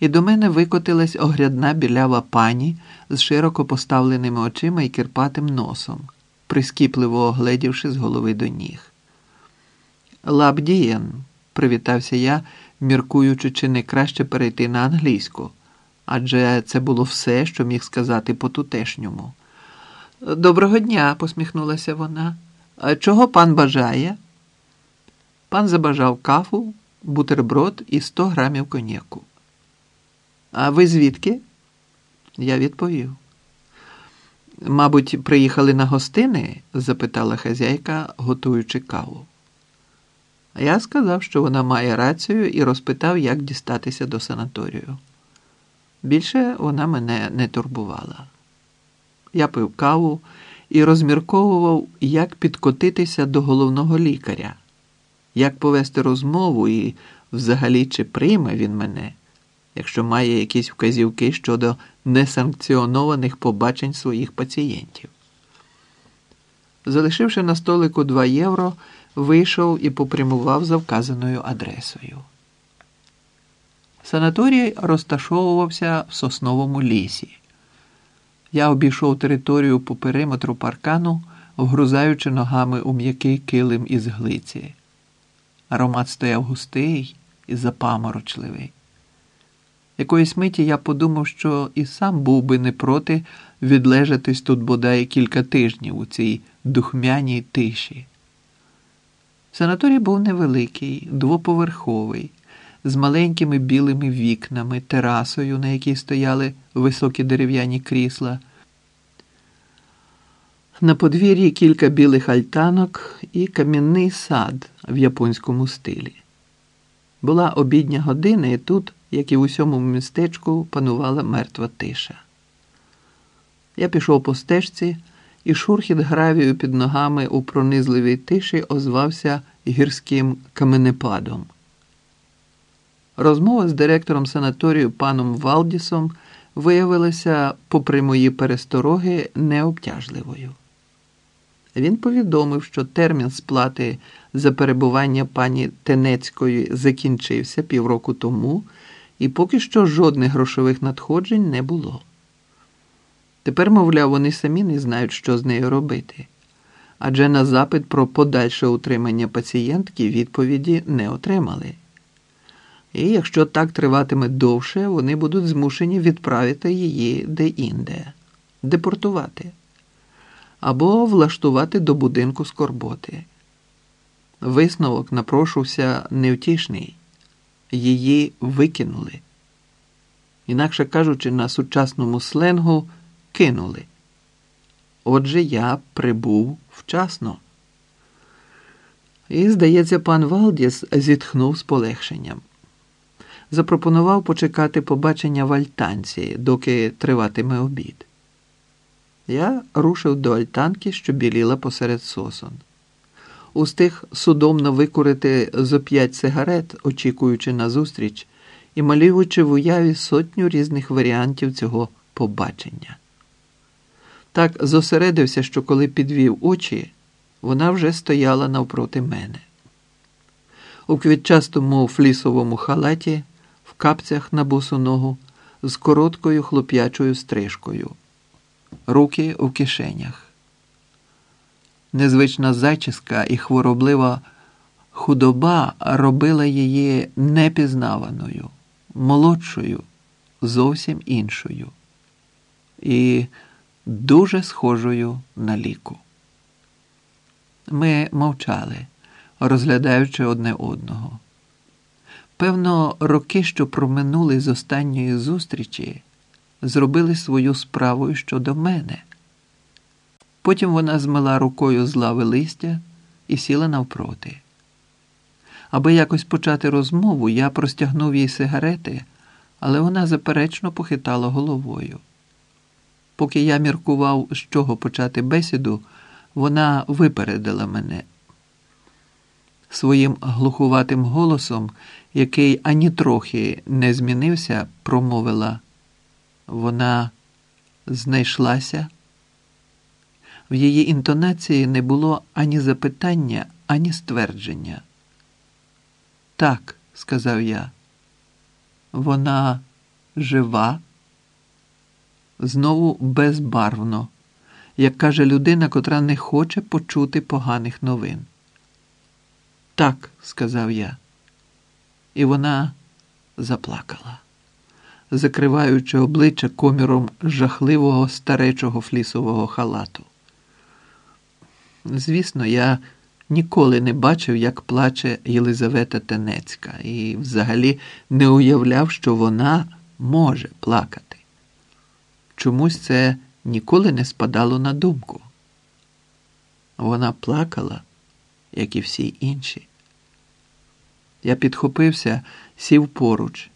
і до мене викотилась огрядна білява пані з широко поставленими очима і кирпатим носом, прискіпливо огледівши з голови до ніг. Лабдієн, привітався я, міркуючи, чи не краще перейти на англійську, адже це було все, що міг сказати по тутешньому. Доброго дня, посміхнулася вона. Чого пан бажає? Пан забажав кафу, бутерброд і 100 грамів коньяку. А ви звідки? Я відповів. Мабуть, приїхали на гостини? запитала хазяйка, готуючи каву. Я сказав, що вона має рацію, і розпитав, як дістатися до санаторію. Більше вона мене не турбувала. Я пив каву і розмірковував, як підкотитися до головного лікаря, як повести розмову і, взагалі, чи прийме він мене, якщо має якісь вказівки щодо несанкціонованих побачень своїх пацієнтів. Залишивши на столику 2 євро, вийшов і попрямував за вказаною адресою. Санаторій розташовувався в сосновому лісі. Я обійшов територію по периметру паркану, вгрузаючи ногами у м'який килим із глиці. Аромат стояв густий і запаморочливий. Якоїсь миті я подумав, що і сам був би не проти відлежатись тут бодай кілька тижнів у цій духмяній тиші. Санаторій був невеликий, двоповерховий, з маленькими білими вікнами, терасою, на якій стояли високі дерев'яні крісла. На подвір'ї кілька білих альтанок і кам'яний сад в японському стилі. Була обідня година, і тут, як і в усьому містечку, панувала мертва тиша. Я пішов по стежці, і шурхіт гравію під ногами у пронизливій тиші озвався гірським каменепадом. Розмова з директором санаторію паном Валдісом виявилася, попри мої перестороги, необтяжливою. Він повідомив, що термін сплати за перебування пані Тенецької закінчився півроку тому, і поки що жодних грошових надходжень не було. Тепер, мовляв, вони самі не знають, що з нею робити, адже на запит про подальше утримання пацієнтки відповіді не отримали. І якщо так триватиме довше, вони будуть змушені відправити її де-інде, депортувати або влаштувати до будинку скорботи. Висновок напрошувався невтішний, її викинули. Інакше кажучи, на сучасному сленгу кинули. Отже, я прибув вчасно. І, здається, пан Валдіс зітхнув з полегшенням. Запропонував почекати побачення в альтанці, доки триватиме обід. Я рушив до альтанки, що біліла посеред сосон. Устиг судомно викурити зо п'ять сигарет, очікуючи на зустріч і малюючи в уяві сотню різних варіантів цього побачення. Так зосередився, що коли підвів очі, вона вже стояла навпроти мене. У квітчастому флісовому халаті, в капцях на босу ногу, з короткою хлоп'ячою стрижкою руки у кишенях. Незвична зачіска і хвороблива худоба робила її непізнаваною, молодшою, зовсім іншою і дуже схожою на ліку. Ми мовчали, розглядаючи одне одного. Певно, роки, що проминули з останньої зустрічі зробили свою справу щодо мене. Потім вона змила рукою з лави листя і сіла навпроти. Аби якось почати розмову, я простягнув їй сигарети, але вона заперечно похитала головою. Поки я міркував, з чого почати бесіду, вона випередила мене. Своїм глухуватим голосом, який ані трохи не змінився, промовила вона знайшлася. В її інтонації не було ані запитання, ані ствердження. Так, сказав я, вона жива, знову безбарвно, як каже людина, котра не хоче почути поганих новин. Так, сказав я, і вона заплакала, закриваючи обличчя коміром жахливого старечого флісового халату. Звісно, я ніколи не бачив, як плаче Єлизавета Тенецька, і взагалі не уявляв, що вона може плакати. Чомусь це ніколи не спадало на думку. Вона плакала, як і всі інші. Я підхопився, сів поруч.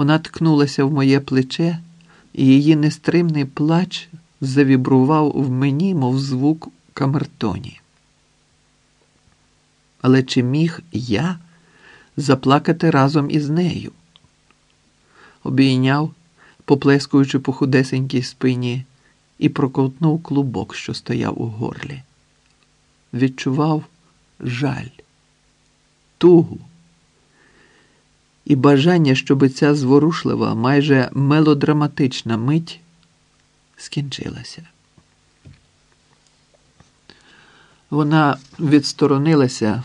Вона ткнулася в моє плече, і її нестримний плач завібрував в мені, мов звук камертоні. Але чи міг я заплакати разом із нею? Обійняв, поплескуючи по худесенькій спині, і проковтнув клубок, що стояв у горлі. Відчував жаль, тугу і бажання, щоби ця зворушлива, майже мелодраматична мить скінчилася. Вона відсторонилася,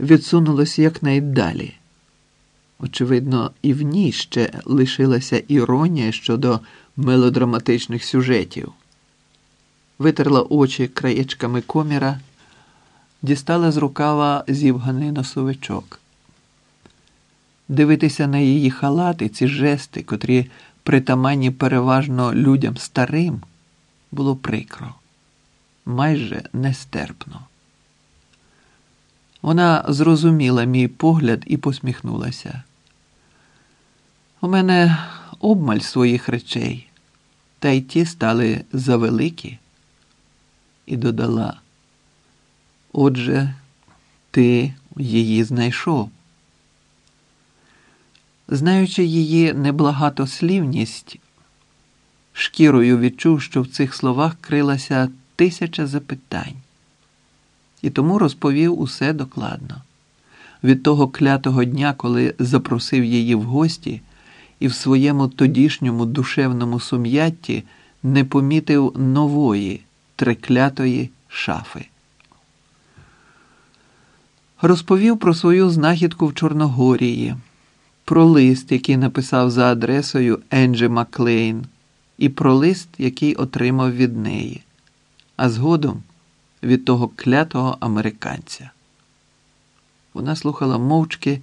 відсунулася якнайдалі. Очевидно, і в ній ще лишилася іронія щодо мелодраматичних сюжетів. Витерла очі краєчками коміра, дістала з рукава зівганий носовичок. Дивитися на її халати, ці жести, котрі притаманні переважно людям старим, було прикро майже нестерпно. Вона зрозуміла мій погляд і посміхнулася. У мене обмаль своїх речей, та й ті стали завеликі, і додала. Отже, ти її знайшов. Знаючи її неблагатослівність, шкірою відчув, що в цих словах крилася тисяча запитань, і тому розповів усе докладно. Від того клятого дня, коли запросив її в гості, і в своєму тодішньому душевному сум'ятті не помітив нової триклятої шафи. Розповів про свою знахідку в Чорногорії, про лист, який написав за адресою Енджі Маклейн, і про лист, який отримав від неї а згодом від того клятого американця. Вона слухала мовчки,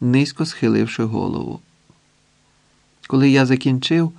низько схиливши голову. Коли я закінчив,